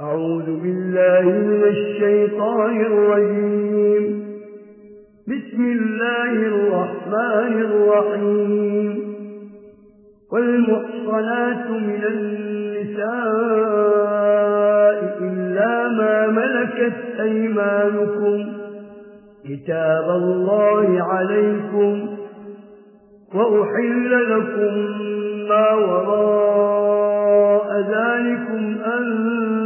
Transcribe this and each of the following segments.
أعوذ بالله من الشيطان الرجيم. بسم الله الرحمن الرحيم. والمحصنات من النساء إلا ما ملكت أيمانكم. كتاب الله عليكم. وأحل لكم ما وراء ذلكم أن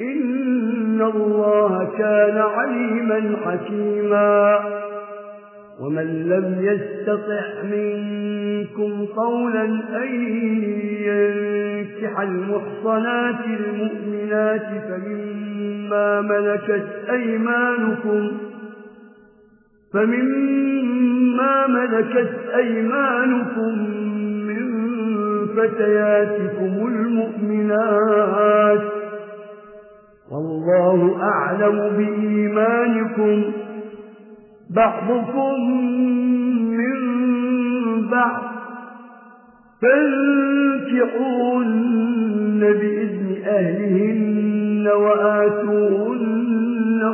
إن الله كان عليما حكيما ومن لم يستطع منكم قولا أن ينكح المحصنات المؤمنات فمما ملكت أيمانكم فمما ملكت أيمانكم من فتياتكم المؤمنات والله أعلم بإيمانكم. بعضكم من بعض. فانكعون بإذن أهلهن وآتوهن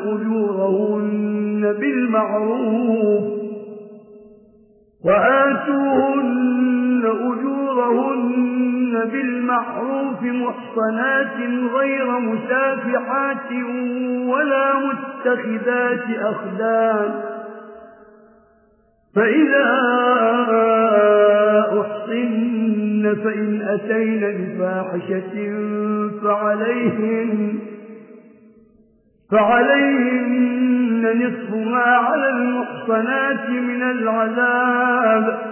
أجورهن بالمعروف. وآتوهن أجورهن بالمعروف محصنات غير مسافحات ولا متخذات أخدام فإذا أحصن فإن أتين بفاحشة فعليهن فعليهن نصف ما على المحصنات من العذاب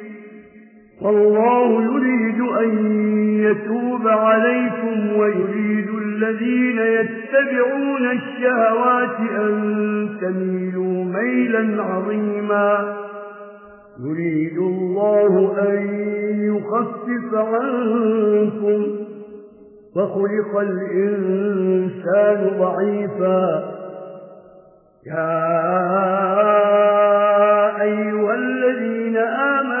والله يريد أن يتوب عليكم ويريد الذين يتبعون الشهوات أن تميلوا ميلا عظيما. يريد الله أن يخفف عنكم فخلق الإنسان ضعيفا. يا أيها الذين آمنوا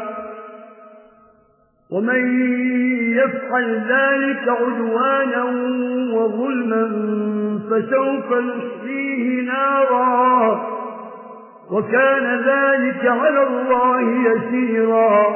ومن يفعل ذلك عدوانا وظلما فسوف نحيه نارا وكان ذلك على الله يسيرا.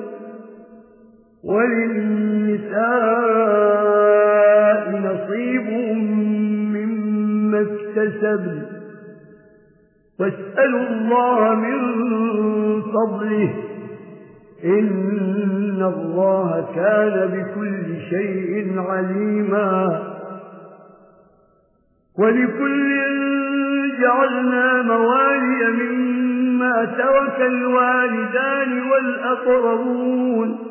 وللنساء نصيب مما اكتسب. واسألوا الله من فضله. إن الله كان بكل شيء عليما. ولكل جعلنا موالي مما ترك الوالدان والأقربون.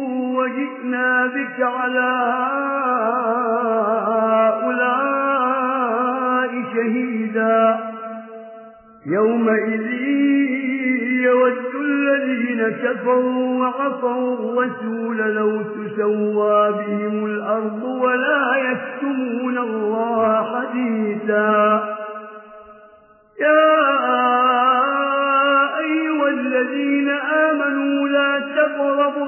وجئنا بك على هؤلاء شهيدا. يومئذ يود الذين كفروا وعفوا الرسول لو تسوى بهم الأرض ولا يكتمون الله حديثا. يا أيها الذين آمنوا لا تقربوا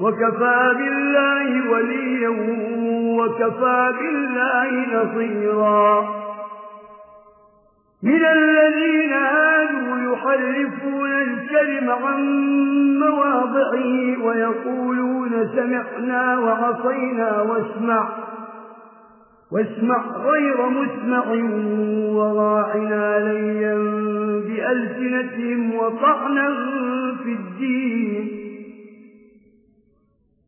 وكفى بالله وليا وكفى بالله نصيرا. من الذين آلوا يحرفون الكلم عن مواضعه ويقولون سمعنا وعصينا واسمع واسمع غير مسمع وراعنا ليا بألسنتهم وطعنا في الدين.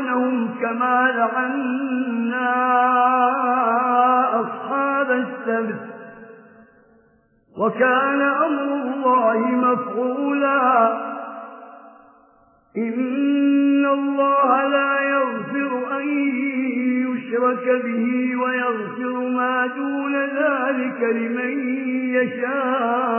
لعنهم كما لعنا أصحاب السبت وكان أمر الله مفعولا إن الله لا يغفر أن يشرك به ويغفر ما دون ذلك لمن يشاء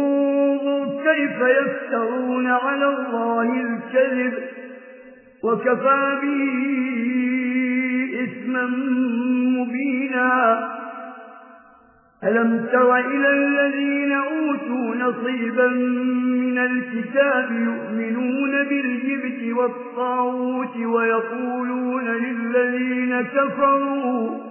كيف يفترون على الله الكذب وكفى به إثما مبينا. ألم تر إلى الذين أوتوا نصيبا من الكتاب يؤمنون بالجبت والطاوت ويقولون للذين كفروا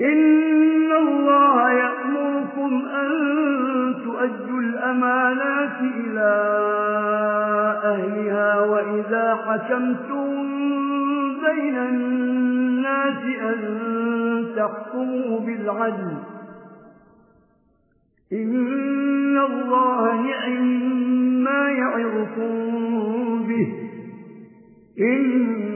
إن الله يأمركم أن تؤجوا الأمانات إلى أهلها وإذا حكمتم بين الناس أن تحكموا بالعدل إن الله نعم ما يعظكم به إن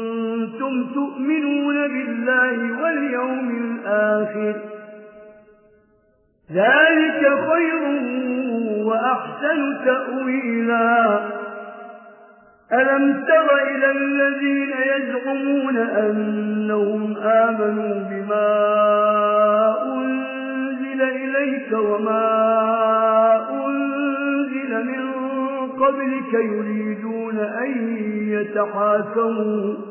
كنتم تؤمنون بالله واليوم الآخر. ذلك خير وأحسن تأويلا. ألم تر إلى الذين يزعمون أنهم آمنوا بما أنزل إليك وما أنزل من قبلك يريدون أن يتحاكموا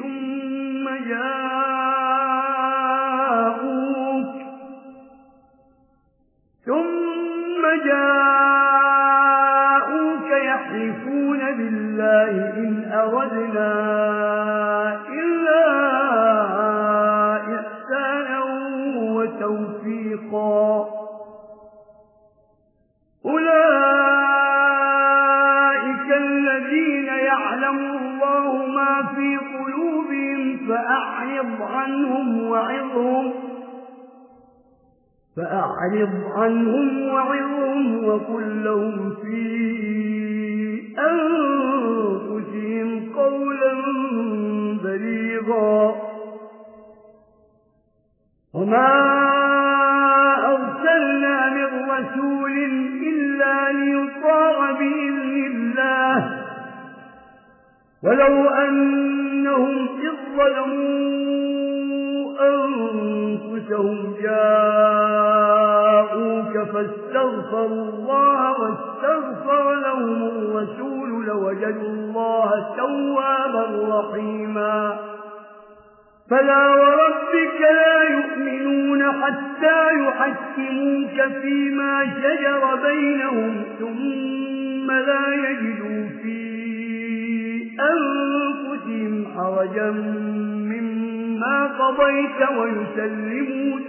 وأعرض عنهم وعظهم وكلهم فيه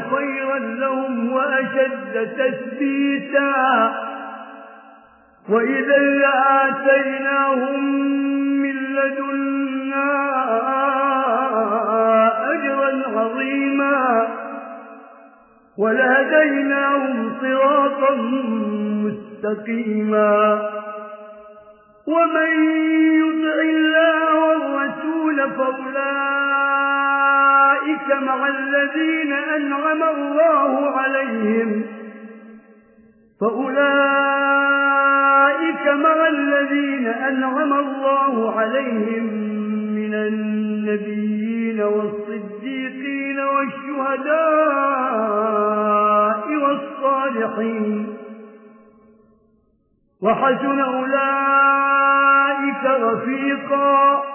خيرا لهم وأشد تثبيتا. وإذا لآتيناهم من لدنا أجرا عظيما. ولهديناهم صراطا مستقيما. ومن يدعي الله والرسول فأولاد أولئك مع الذين أنعم الله عليهم فأولئك مع الذين أنعم الله عليهم من النبيين والصديقين والشهداء والصالحين وحسن أولئك رفيقا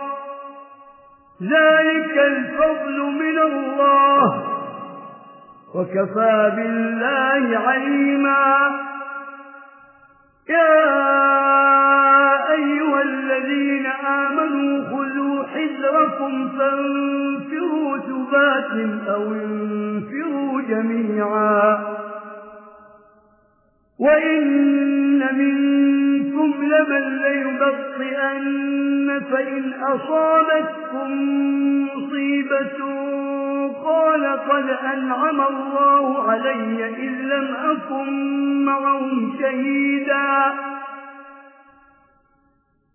ذلك الفضل من الله وكفى بالله عليما. يا أيها الذين آمنوا خذوا حذركم فانفروا ثبات أو انفروا جميعا. وإن من منكم لمن ليبطئن فإن أصابتكم مصيبة قال قد أنعم الله علي إن لم أكن معهم شهيدا.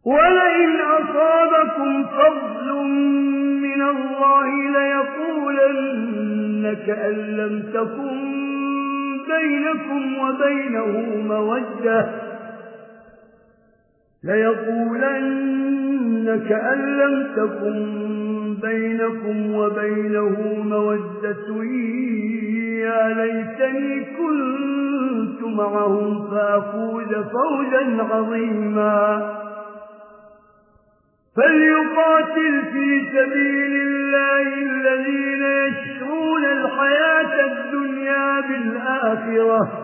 ولئن أصابكم فضل من الله ليقولن كأن لم تكن بينكم وبينه مودة ليقولن كأن لم تكن بينكم وبينه مودة. يا ليتني كنت معهم فأفوز فوزا عظيما. فليقاتل في سبيل الله الذين يشعون الحياة الدنيا بالآخرة.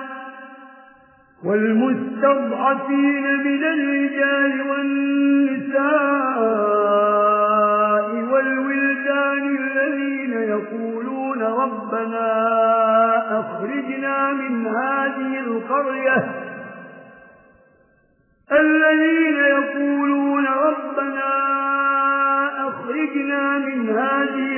والمستضعفين من الرجال والنساء والولدان الذين يقولون ربنا أخرجنا من هذه القرية الذين يقولون ربنا أخرجنا من هذه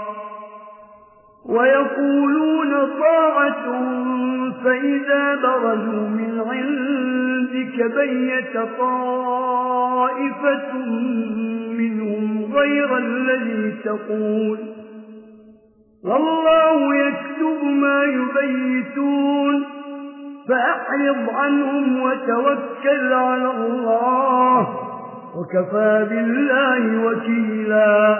ويقولون طاعة فإذا برزوا من عندك بيت طائفة منهم غير الذي تقول. والله يكتب ما يبيتون فأحرض عنهم وتوكل على الله وكفى بالله وكيلا.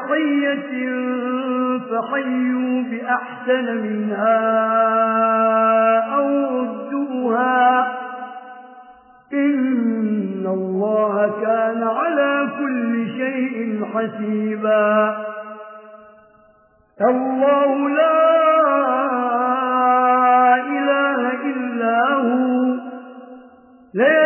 تحية فحيوا بأحسن منها أو ردوها إن الله كان على كل شيء حسيبا الله لا إله إلا هو لا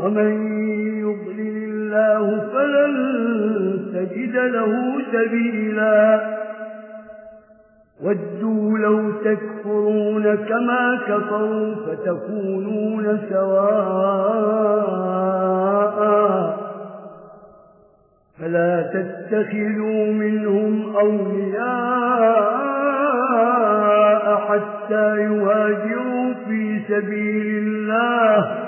ومن يضلل الله فلن تجد له سبيلا. ودوا لو تكفرون كما كفروا فتكونون سواء. فلا تتخذوا منهم أولياء حتى يواجروا في سبيل الله.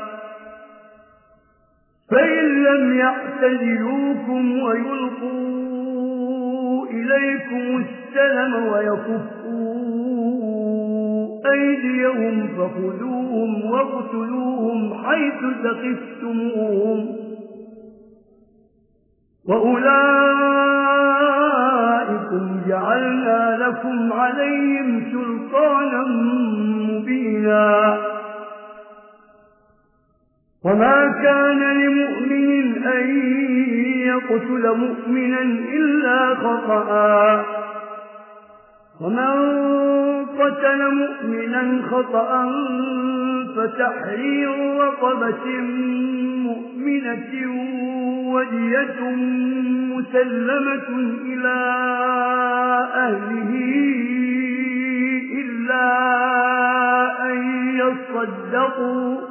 فإن لم يعتزلوكم ويلقوا إليكم السلم ويكفوا أيديهم فخذوهم واقتلوهم حيث تقفتموهم وأولئكم جعلنا لكم عليهم سلطانا مبينا وما كان لمؤمن أن يقتل مؤمنا إلا خطأا ومن قتل مؤمنا خطأا فتحرير رقبة مؤمنة ودية مسلمة إلى أهله إلا أن يصدقوا.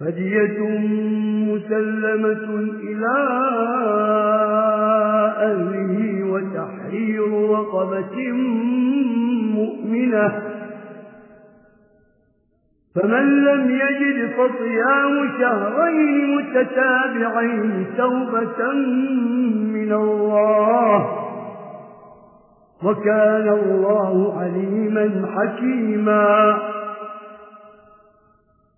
فدية مسلمة إلى أهله وتحرير رقبة مؤمنة. فمن لم يجد فطيام شهرين متتابعين توبة من الله وكان الله عليما حكيما.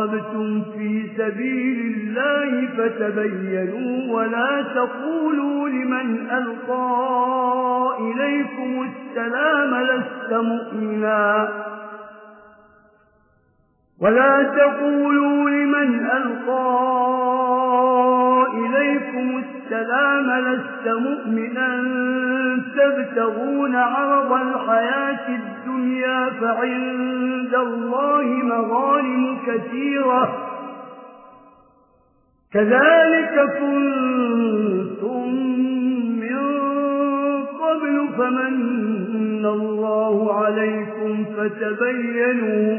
ضربتم في سبيل الله فتبينوا ولا تقولوا لمن ألقى إليكم السلام لست مؤمنا. ولا تقولوا لمن ألقى إليكم السلام السلام لست مؤمنا تبتغون عرض الحياة الدنيا فعند الله مظالم كثيرة. كذلك كنتم من قبل فمن الله عليكم فتبينوا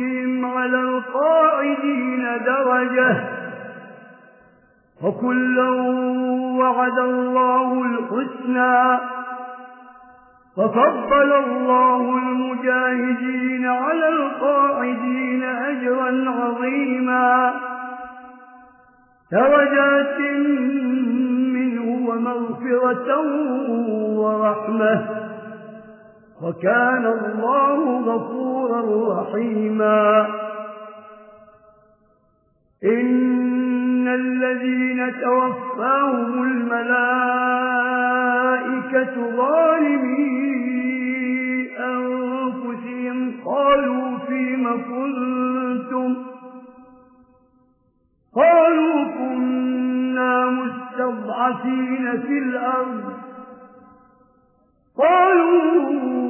بأنفسهم على القاعدين درجة وكلا وعد الله الحسنى وفضل الله المجاهدين على القاعدين أجرا عظيما درجات منه ومغفرة ورحمة وكان الله غفورا رحيما. إن الذين توفاهم الملائكة ظالمين أنفسهم قالوا فيما كنتم؟ قالوا كنا مستضعفين في الأرض. قالوا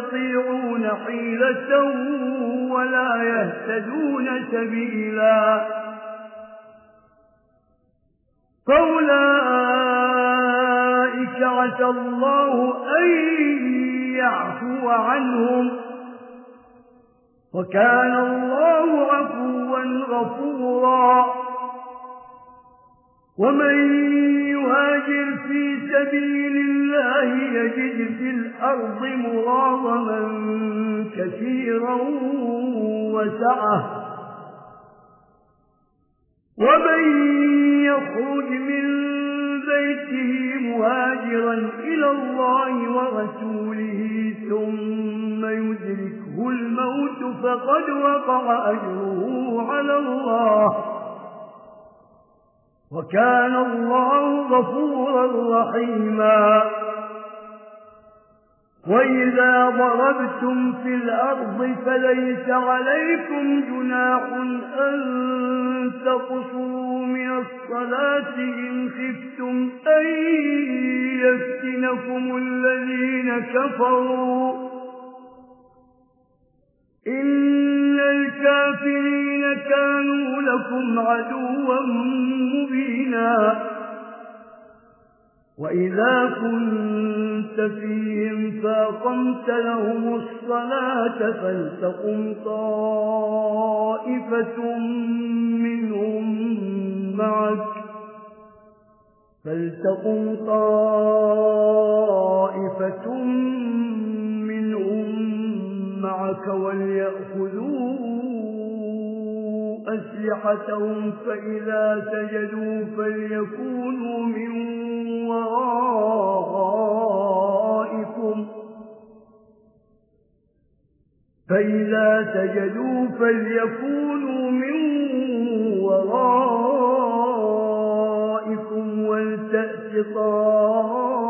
يستطيعون حيلة ولا يهتدون سبيلا. فأولئك عسى الله أن يعفو عنهم. وكان الله عفوا غفورا. ومن يهاجر في سبيل الله يجد في الأرض مراظما كثيرا وسعة. ومن يخرج من بيته مهاجرا إلى الله ورسوله ثم يدركه الموت فقد وقع أجره على الله. وكان الله غفورا رحيما. وإذا ضربتم في الأرض فليس عليكم جناح أن تقصوا من الصلاة إن خفتم أن يفتنكم الذين كفروا. إن إن الكافرين كانوا لكم عدوا مبينا وإذا كنت فيهم فاقمت لهم الصلاة فلتقم طائفة منهم معك فلتقم طائفة معك وليأخذوا أسلحتهم فإذا سجدوا فليكونوا من ورائكم فإذا سجدوا فليكونوا من ورائكم ولتأت طائفة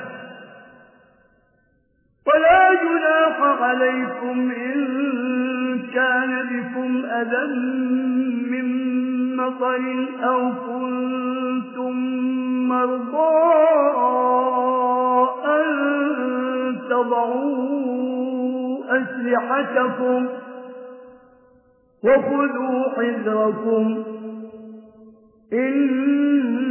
ولا جناح عليكم إن كان بكم أذى من مطر أو كنتم مرضى أن تضعوا أسلحتكم وخذوا حذركم إن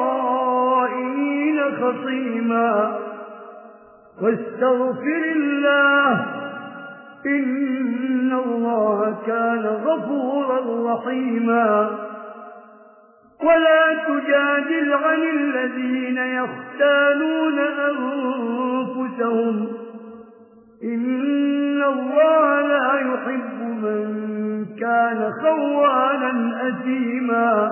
عصيما واستغفر الله إن الله كان غفورا رحيما ولا تجادل عن الذين يختالون أنفسهم إن الله لا يحب من كان خوانا أثيما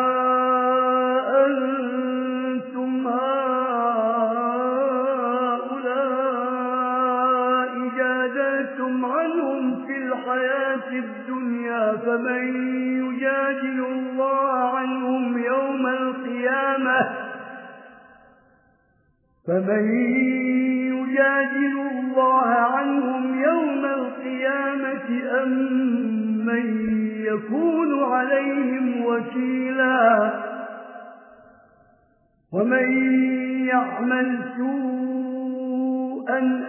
في الدنيا فمن يجادل الله عنهم يوم القيامة فمن يجادل الله عنهم يوم القيامة أم من يكون عليهم وكيلا ومن يعمل سورا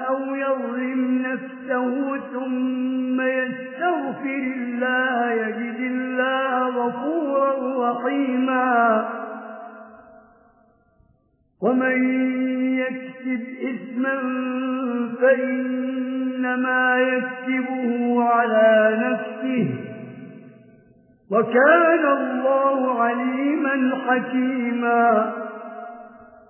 أو يظلم نفسه ثم يستغفر الله يجد الله غفورا رحيما. ومن يكسب إثما فإنما يكتبه على نفسه وكان الله عليما حكيما.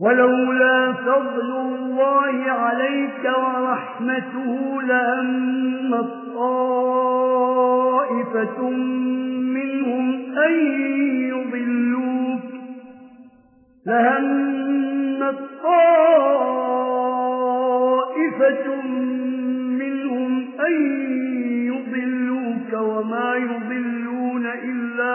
ولولا فضل الله عليك ورحمته لأما طائفة منهم أن يضلوك لهم الطائفة منهم أن يضلوك وما يضلون إلا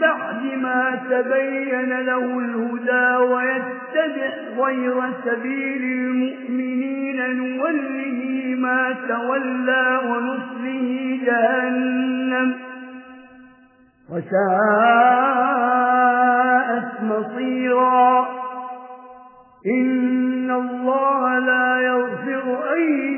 بعد ما تبين له الهدى ويتبع غير سبيل المؤمنين نوله ما تولى ونصره جهنم وساءت مصيرا إن الله لا يغفر أن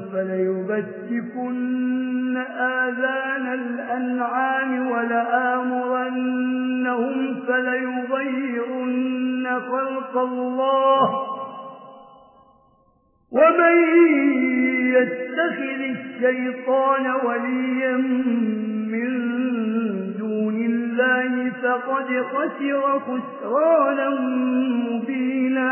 فليبتكن آذان الأنعام ولآمرنهم فليضيعن خلق الله ومن يتخذ الشيطان وليا من دون الله فقد خسر خسرانا مبينا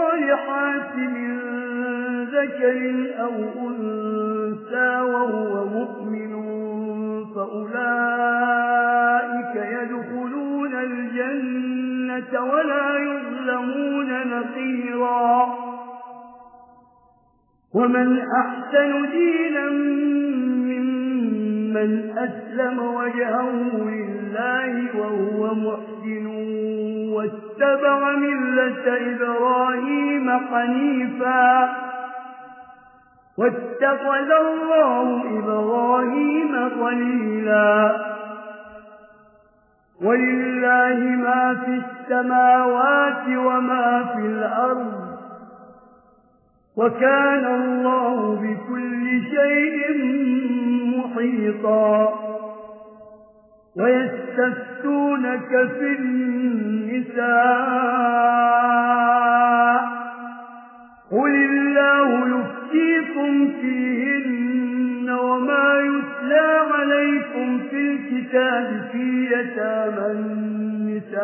ذكر أو أنسى وهو مؤمن فأولئك يدخلون الجنة ولا يظلمون نقيرا. ومن أحسن دينا ممن أسلم وجهه لله وهو محسن واتبع ملة إبراهيم حنيفا. واتخذ الله إبراهيم قليلا. ولله ما في السماوات وما في الأرض. وكان الله بكل شيء محيطا. ويستفتونك في النساء. قل الله يفتح يأتيكم فيهن وما يتلى عليكم في الكتاب في يتامى النساء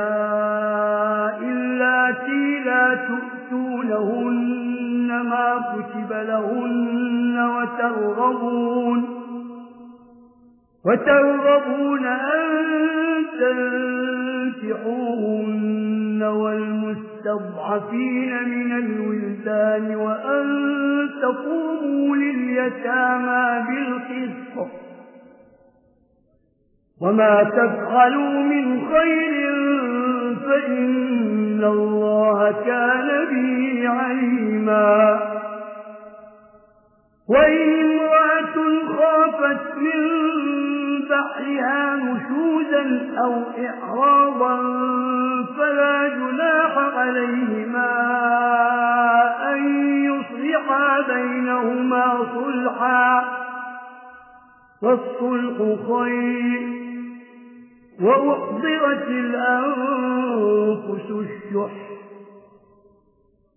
التي لا تؤتونهن ما كتب لهن وترغبون وترغبون أن تنفعوهن والمسلمين المستضعفين من الولدان وأن تقوموا لليتامى بالقصة وما تفعلوا من خير فإن الله كان به عليما وإن امرأة خافت من بحرها نشوزا أو إعراضا فلا جناح عليهما أن يصلحا بينهما صلحا. والصلح خير. وأحضرت الأنفس الشحر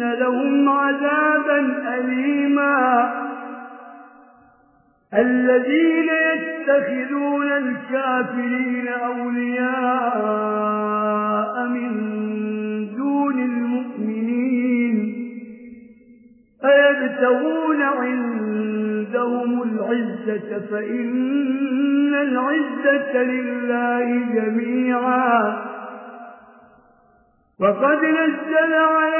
إن لهم عذابا أليما الذين يتخذون الكافرين أولياء من دون المؤمنين فيبتغون عندهم العزة فإن العزة لله جميعا وقد نزل عليه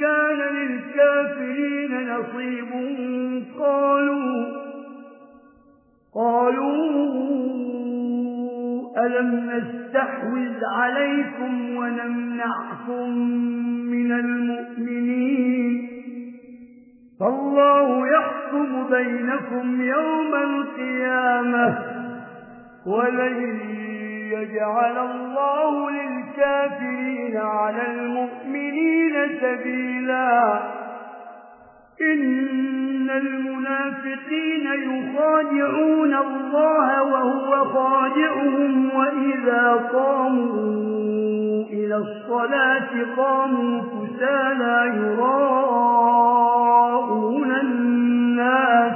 كان للكافرين نصيب. قالوا قالوا ألم نستحوذ عليكم ونمنعكم من المؤمنين؟ فالله يحكم بينكم يوم القيامة ولن ليجعل الله للكافرين على المؤمنين سبيلا. إن المنافقين يخادعون الله وهو خادعهم وإذا قاموا إلى الصلاة قاموا فسالا يراؤون الناس.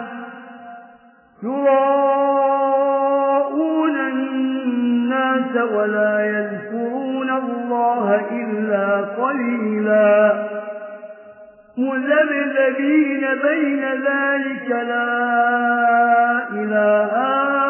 يراءون الناس. الناس ولا يذكرون الله إلا قليلا. مذبذبين بين ذلك لا إله آخر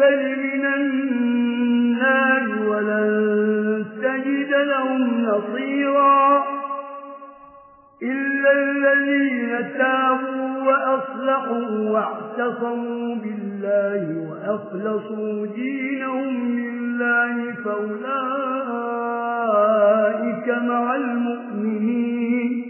أسفل من النار ولن تجد لهم نصيرا إلا الذين تابوا وأصلحوا واعتصموا بالله وأخلصوا دينهم لله فأولئك مع المؤمنين